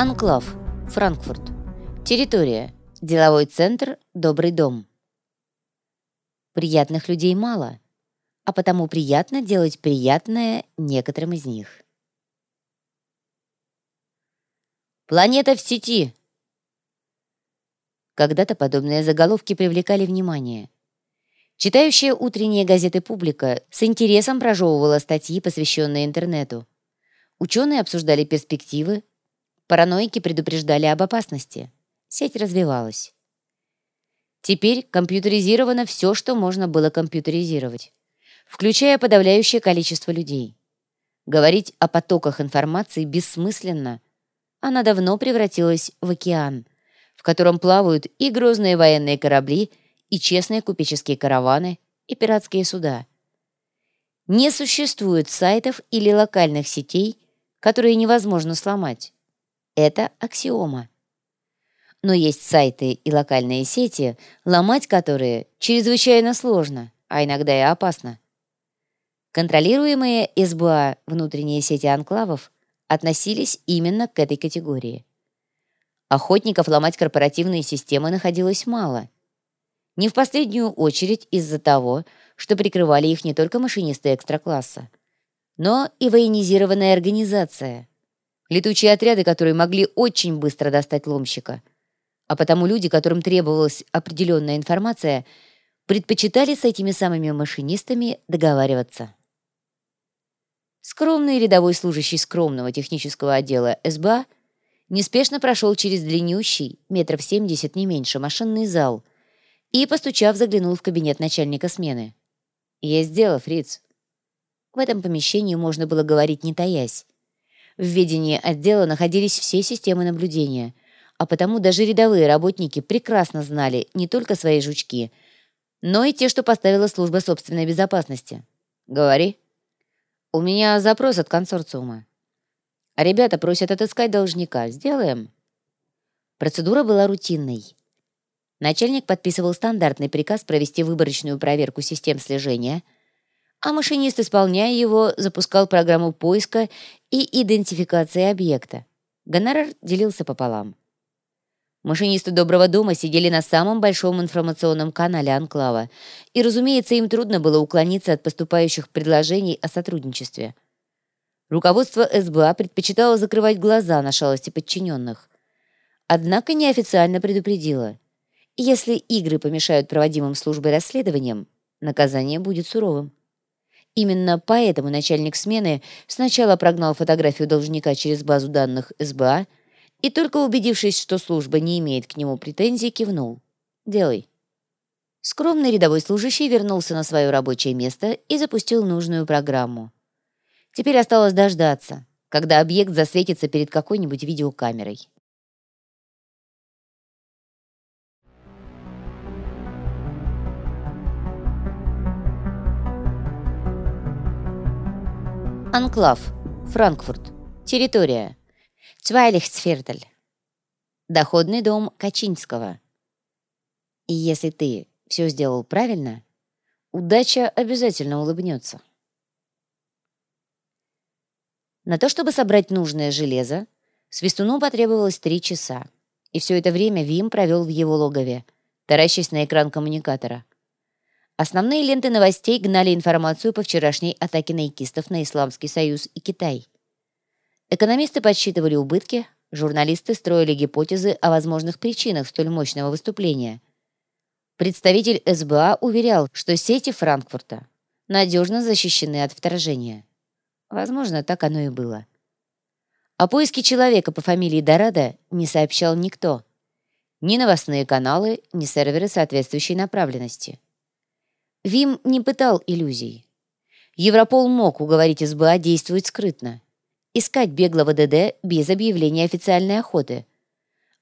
Анклав, Франкфурт. Территория. Деловой центр «Добрый дом». Приятных людей мало, а потому приятно делать приятное некоторым из них. «Планета в сети!» Когда-то подобные заголовки привлекали внимание. Читающая утренние газеты публика с интересом прожевывала статьи, посвященные интернету. Ученые обсуждали перспективы, Параноики предупреждали об опасности. Сеть развивалась. Теперь компьютеризировано все, что можно было компьютеризировать, включая подавляющее количество людей. Говорить о потоках информации бессмысленно. Она давно превратилась в океан, в котором плавают и грозные военные корабли, и честные купеческие караваны, и пиратские суда. Не существует сайтов или локальных сетей, которые невозможно сломать. Это аксиома. Но есть сайты и локальные сети, ломать которые чрезвычайно сложно, а иногда и опасно. Контролируемые СБА внутренние сети анклавов относились именно к этой категории. Охотников ломать корпоративные системы находилось мало. Не в последнюю очередь из-за того, что прикрывали их не только машинисты экстракласса, но и военизированная организация, Летучие отряды, которые могли очень быстро достать ломщика. А потому люди, которым требовалась определенная информация, предпочитали с этими самыми машинистами договариваться. Скромный рядовой служащий скромного технического отдела СБА неспешно прошел через длиннющий, метров семьдесят не меньше, машинный зал и, постучав, заглянул в кабинет начальника смены. «Есть дело, фриц». В этом помещении можно было говорить не таясь. В ведении отдела находились все системы наблюдения, а потому даже рядовые работники прекрасно знали не только свои жучки, но и те, что поставила служба собственной безопасности. «Говори». «У меня запрос от консорциума». «Ребята просят отыскать должника. Сделаем?» Процедура была рутинной. Начальник подписывал стандартный приказ провести выборочную проверку систем слежения – а машинист, исполняя его, запускал программу поиска и идентификации объекта. Гонорар делился пополам. Машинисты «Доброго дома» сидели на самом большом информационном канале Анклава, и, разумеется, им трудно было уклониться от поступающих предложений о сотрудничестве. Руководство СБА предпочитало закрывать глаза на шалости подчиненных. Однако неофициально предупредило. Если игры помешают проводимым службой расследованиям, наказание будет суровым. Именно поэтому начальник смены сначала прогнал фотографию должника через базу данных СБА и только убедившись, что служба не имеет к нему претензий, кивнул. «Делай». Скромный рядовой служащий вернулся на свое рабочее место и запустил нужную программу. Теперь осталось дождаться, когда объект засветится перед какой-нибудь видеокамерой. Анклав. Франкфурт. Территория. Цвайлихсфердель. Доходный дом Качинского. И если ты все сделал правильно, удача обязательно улыбнется. На то, чтобы собрать нужное железо, Свистуну потребовалось три часа, и все это время Вим провел в его логове, таращась на экран коммуникатора. Основные ленты новостей гнали информацию по вчерашней атаке наикистов на Исламский Союз и Китай. Экономисты подсчитывали убытки, журналисты строили гипотезы о возможных причинах столь мощного выступления. Представитель СБА уверял, что сети Франкфурта надежно защищены от вторжения. Возможно, так оно и было. О поиске человека по фамилии Дорадо не сообщал никто. Ни новостные каналы, ни серверы соответствующей направленности. Вим не пытал иллюзий. Европол мог уговорить СБА действовать скрытно. Искать беглого ДД без объявления официальной охоты.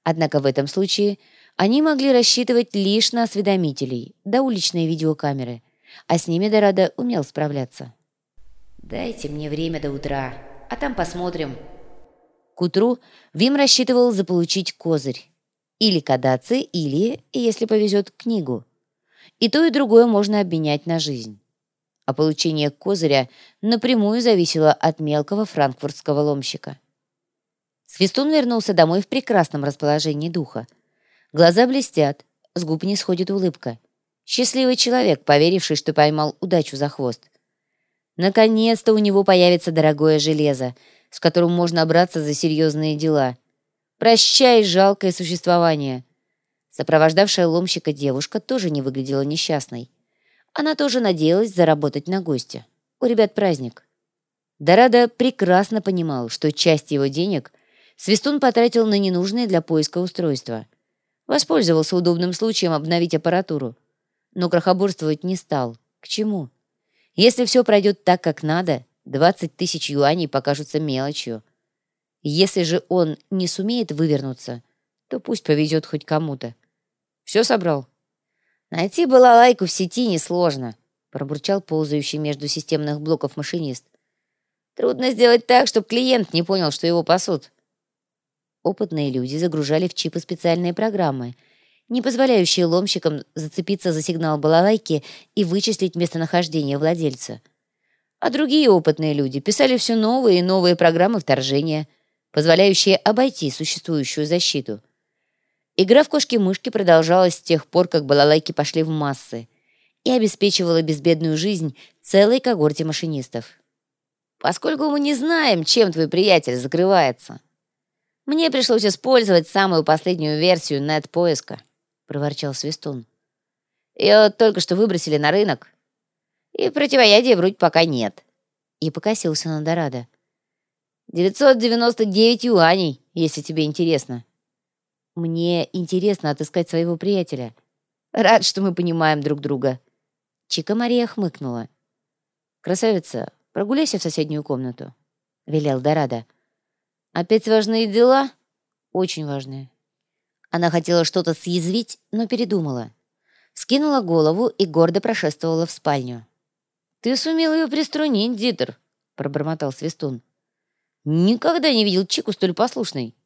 Однако в этом случае они могли рассчитывать лишь на осведомителей, да уличные видеокамеры, а с ними Дорадо умел справляться. «Дайте мне время до утра, а там посмотрим». К утру Вим рассчитывал заполучить козырь. Или кадаци, или, если повезет, книгу. И то, и другое можно обменять на жизнь. А получение козыря напрямую зависело от мелкого франкфуртского ломщика. Свистун вернулся домой в прекрасном расположении духа. Глаза блестят, с губ не сходит улыбка. Счастливый человек, поверивший, что поймал удачу за хвост. Наконец-то у него появится дорогое железо, с которым можно браться за серьезные дела. Прощай, жалкое существование. Сопровождавшая ломщика девушка тоже не выглядела несчастной. Она тоже надеялась заработать на гостя. У ребят праздник. Дорадо прекрасно понимал, что часть его денег Свистун потратил на ненужные для поиска устройства. Воспользовался удобным случаем обновить аппаратуру. Но крохоборствовать не стал. К чему? Если все пройдет так, как надо, 20 тысяч юаней покажутся мелочью. Если же он не сумеет вывернуться, то пусть повезет хоть кому-то. Все собрал? Найти балалайку в сети несложно, пробурчал ползающий между системных блоков машинист. Трудно сделать так, чтобы клиент не понял, что его пасут опытные люди загружали в чипы специальные программы, не позволяющие ломщикам зацепиться за сигнал балалайки и вычислить местонахождение владельца. А другие опытные люди писали все новые и новые программы вторжения, позволяющие обойти существующую защиту. Игра в кошки-мышки продолжалась с тех пор, как балалайки пошли в массы и обеспечивала безбедную жизнь целой когорте машинистов. «Поскольку мы не знаем, чем твой приятель закрывается», «Мне пришлось использовать самую последнюю версию нет-поиска», — проворчал Свистун. «Ее только что выбросили на рынок, и противоядия вроде пока нет». И покосился на Дорадо. «999 юаней, если тебе интересно». «Мне интересно отыскать своего приятеля. Рад, что мы понимаем друг друга». Чика Мария хмыкнула. «Красавица, прогуляйся в соседнюю комнату», — велел Дорадо. «Опять важные дела?» «Очень важные». Она хотела что-то съязвить, но передумала. Скинула голову и гордо прошествовала в спальню. «Ты сумел ее приструнить, Дитер», — пробормотал Свистун. «Никогда не видел Чику столь послушной».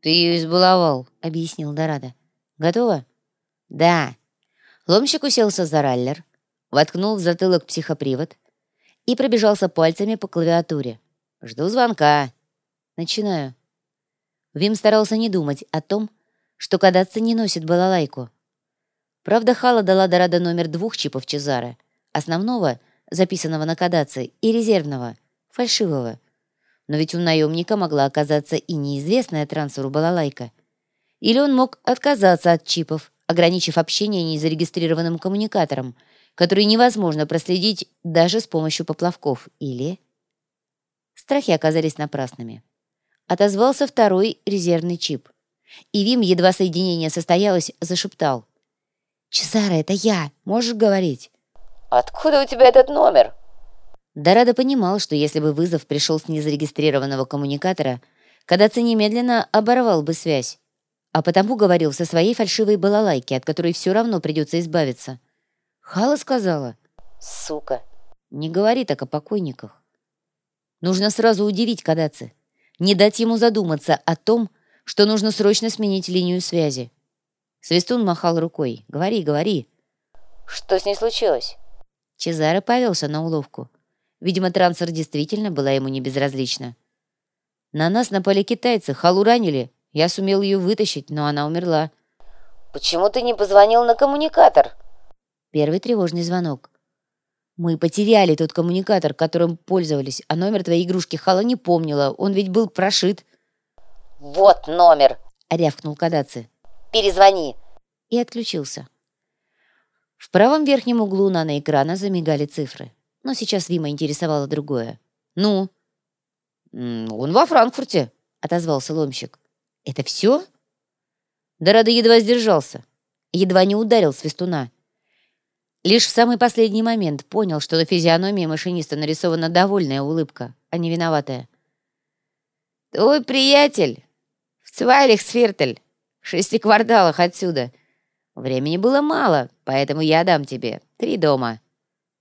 «Ты ее избаловал», — объяснил Дорадо. «Готово?» «Да». Ломщик уселся за раллер, воткнул в затылок психопривод и пробежался пальцами по клавиатуре. «Жду звонка. Начинаю. Вим старался не думать о том, что кадаться не носит балалайку. Правда, Хала дала Дорадо номер двух чипов Чезаре, основного, записанного на кадаться, и резервного, фальшивого. Но ведь у наемника могла оказаться и неизвестная трансферу балалайка. Или он мог отказаться от чипов, ограничив общение незарегистрированным коммуникатором, который невозможно проследить даже с помощью поплавков. Или... Страхи оказались напрасными отозвался второй резервный чип. И Вим, едва соединение состоялось, зашептал. «Чезаро, это я. Можешь говорить?» «Откуда у тебя этот номер?» Дорадо понимал, что если бы вызов пришел с незарегистрированного коммуникатора, Кадаци немедленно оборвал бы связь, а потому говорил со своей фальшивой балалайки, от которой все равно придется избавиться. Хала сказала. «Сука!» «Не говори так о покойниках. Нужно сразу удивить Кадаци не дать ему задуматься о том, что нужно срочно сменить линию связи. Свистун махал рукой. «Говори, говори». «Что с ней случилось?» Чезаро повелся на уловку. Видимо, трансфер действительно была ему не безразлична. «На нас напали китайцы, Халу ранили. Я сумел ее вытащить, но она умерла». «Почему ты не позвонил на коммуникатор?» Первый тревожный звонок. Мы потеряли тот коммуникатор, которым пользовались, а номер твоей игрушки Хала не помнила. Он ведь был прошит. «Вот номер!» — рявкнул Кадаци. «Перезвони!» И отключился. В правом верхнем углу наноэкрана замигали цифры. Но сейчас Вима интересовало другое. «Ну?» «Он во Франкфурте», — отозвался ломщик. «Это все?» Дорадо едва сдержался. Едва не ударил свистуна. Лишь в самый последний момент понял, что на физиономии машиниста нарисована довольная улыбка, а не виноватая. «Твой приятель в Цвайлихсфиртель, в шести кварталах отсюда. Времени было мало, поэтому я дам тебе три дома».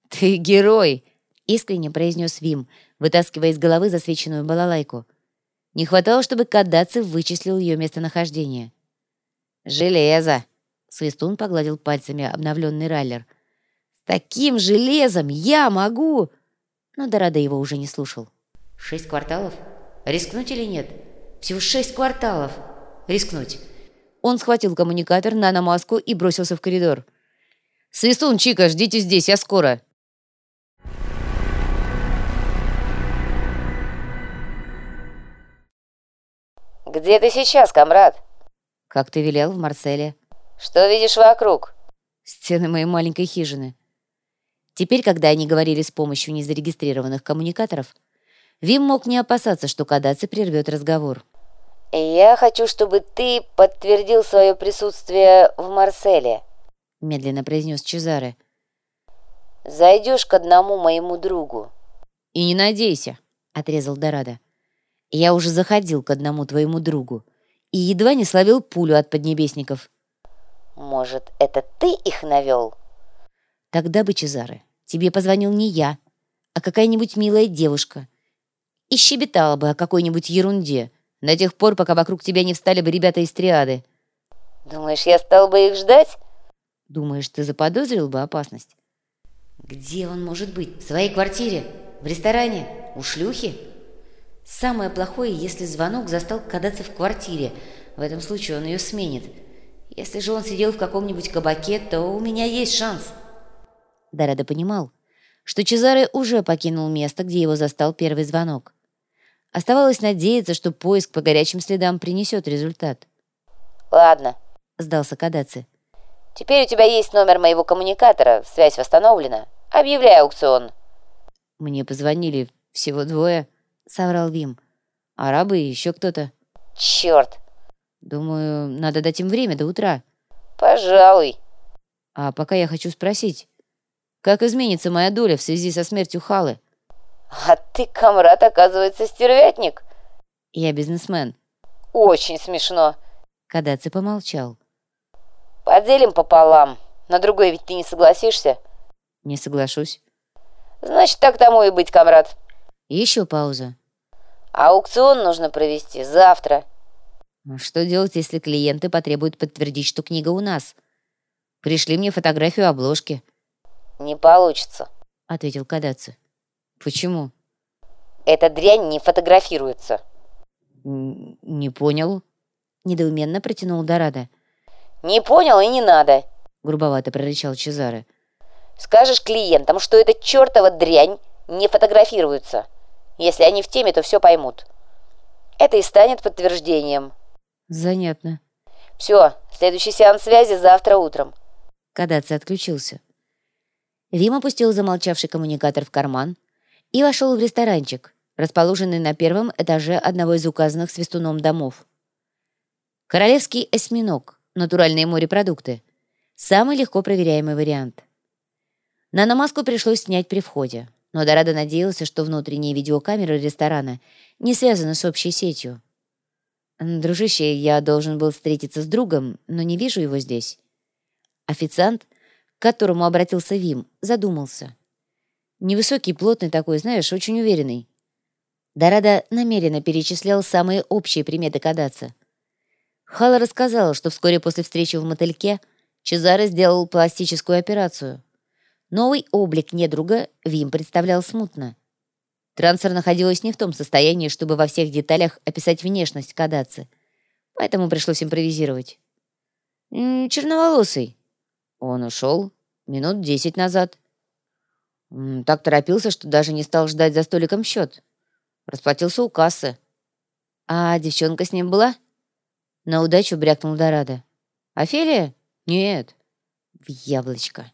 «Ты герой!» — искренне произнес Вим, вытаскивая из головы засвеченную балалайку. Не хватало, чтобы Кадаци вычислил ее местонахождение. «Железо!» — Свистун погладил пальцами обновленный раллер — Таким железом я могу!» Но Дорадо его уже не слушал. «Шесть кварталов? Рискнуть или нет? Всего шесть кварталов. Рискнуть. Он схватил коммуникатор, наномаску и бросился в коридор. «Свистун, Чика, ждите здесь, я скоро!» Где ты сейчас, комрад? «Как ты велел в Марселе». Что видишь вокруг? Стены моей маленькой хижины. Теперь, когда они говорили с помощью незарегистрированных коммуникаторов, Вим мог не опасаться, что Кадаци прервет разговор. «Я хочу, чтобы ты подтвердил свое присутствие в Марселе», — медленно произнес Чезаре. «Зайдешь к одному моему другу». «И не надейся», — отрезал Дорадо. «Я уже заходил к одному твоему другу и едва не словил пулю от поднебесников». «Может, это ты их навел?» «Тогда бы, Чезаре, тебе позвонил не я, а какая-нибудь милая девушка. И щебетала бы о какой-нибудь ерунде» До тех пор, пока вокруг тебя не встали бы ребята из триады. Думаешь, я стал бы их ждать? Думаешь, ты заподозрил бы опасность? Где он может быть? В своей квартире? В ресторане? У шлюхи? Самое плохое, если звонок застал кадаться в квартире. В этом случае он ее сменит. Если же он сидел в каком-нибудь кабаке, то у меня есть шанс. Дорадо понимал, что Чезаре уже покинул место, где его застал первый звонок. Оставалось надеяться, что поиск по горячим следам принесет результат. «Ладно», — сдался Кадаци. «Теперь у тебя есть номер моего коммуникатора, связь восстановлена. Объявляй аукцион». «Мне позвонили всего двое», — соврал Вим. «Арабы и еще кто-то». «Черт!» «Думаю, надо дать им время до утра». «Пожалуй». «А пока я хочу спросить, как изменится моя доля в связи со смертью Халы?» А ты, комрад, оказывается, стервятник. Я бизнесмен. Очень смешно. Кадаци помолчал. Поделим пополам. На другой ведь ты не согласишься? Не соглашусь. Значит, так тому и быть, комрад. Еще пауза. Аукцион нужно провести завтра. Что делать, если клиенты потребуют подтвердить, что книга у нас? Пришли мне фотографию обложки. Не получится, ответил Кадаци. Почему? Эта дрянь не фотографируется. Не понял. Недоуменно протянул Дорадо. Не понял и не надо. Грубовато прорычал Чезаре. Скажешь клиентам, что эта чертова дрянь не фотографируется. Если они в теме, то все поймут. Это и станет подтверждением. Занятно. Все, следующий сеанс связи завтра утром. Кадаци отключился. Вим опустил замолчавший коммуникатор в карман, и вошел в ресторанчик, расположенный на первом этаже одного из указанных свистуном домов. Королевский осьминог, натуральные морепродукты. Самый легко проверяемый вариант. Наномаску пришлось снять при входе, но Дорадо надеялся, что внутренние видеокамеры ресторана не связаны с общей сетью. «Дружище, я должен был встретиться с другом, но не вижу его здесь». Официант, к которому обратился Вим, задумался. Невысокий, плотный такой, знаешь, очень уверенный. Дорадо намеренно перечислял самые общие приметы Кадаться. Хала рассказала, что вскоре после встречи в мотельке Чезаре сделал пластическую операцию. Новый облик недруга Вим представлял смутно. Трансфер находилась не в том состоянии, чтобы во всех деталях описать внешность Кадаться, поэтому пришлось импровизировать. «Черноволосый». Он ушел минут десять назад. Так торопился, что даже не стал ждать за столиком счет. Расплатился у кассы. А девчонка с ним была? На удачу брякнул Дорадо. Офелия? Нет. В яблочко.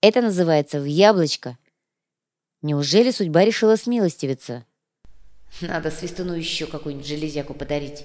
Это называется в яблочко. Неужели судьба решила смилостивиться? Надо свистуну еще какую-нибудь железяку подарить.